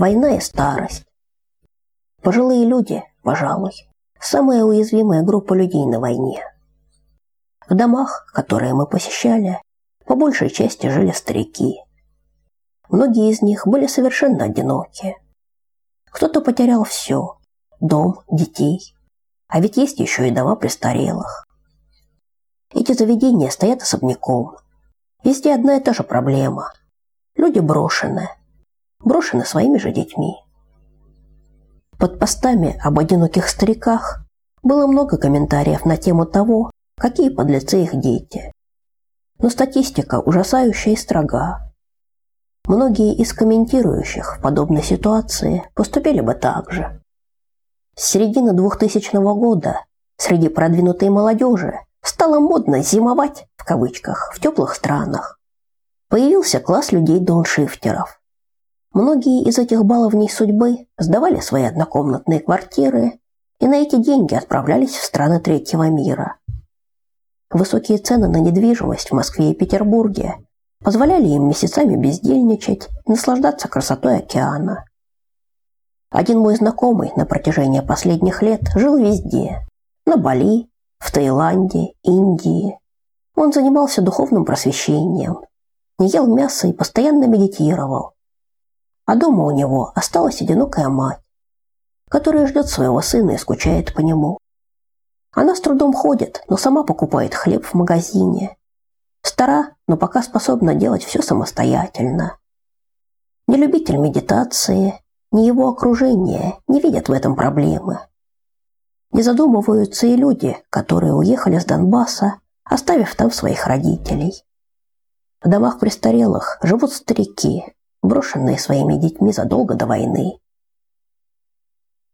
война и старость. Пожилые люди, пожалуй, самая уязвимая группа людей на войне. В домах, которые мы посещали, по большей части жили старики. Многие из них были совершенно одиноки. Кто-то потерял все – дом, детей. А ведь есть еще и дома престарелых. Эти заведения стоят особняком. Везде одна и та же проблема. Люди брошены. Брошены своими же детьми. Под постами об одиноких стариках было много комментариев на тему того, какие подлецы их дети. Но статистика ужасающая и строга. Многие из комментирующих в подобной ситуации поступили бы так же. С середины 2000 года среди продвинутой молодежи стало модно «зимовать» в кавычках в теплых странах. Появился класс людей-дауншифтеров. Многие из этих баловней судьбы сдавали свои однокомнатные квартиры и на эти деньги отправлялись в страны третьего мира. Высокие цены на недвижимость в Москве и Петербурге позволяли им месяцами бездельничать и наслаждаться красотой океана. Один мой знакомый на протяжении последних лет жил везде – на Бали, в Таиланде, Индии. Он занимался духовным просвещением, не ел мясо и постоянно медитировал, а дома у него осталась одинокая мать, которая ждет своего сына и скучает по нему. Она с трудом ходит, но сама покупает хлеб в магазине. Стара, но пока способна делать все самостоятельно. Не любитель медитации, ни его окружение не видят в этом проблемы. Не задумываются и люди, которые уехали с Донбасса, оставив там своих родителей. В домах престарелых живут старики, брошенные своими детьми задолго до войны.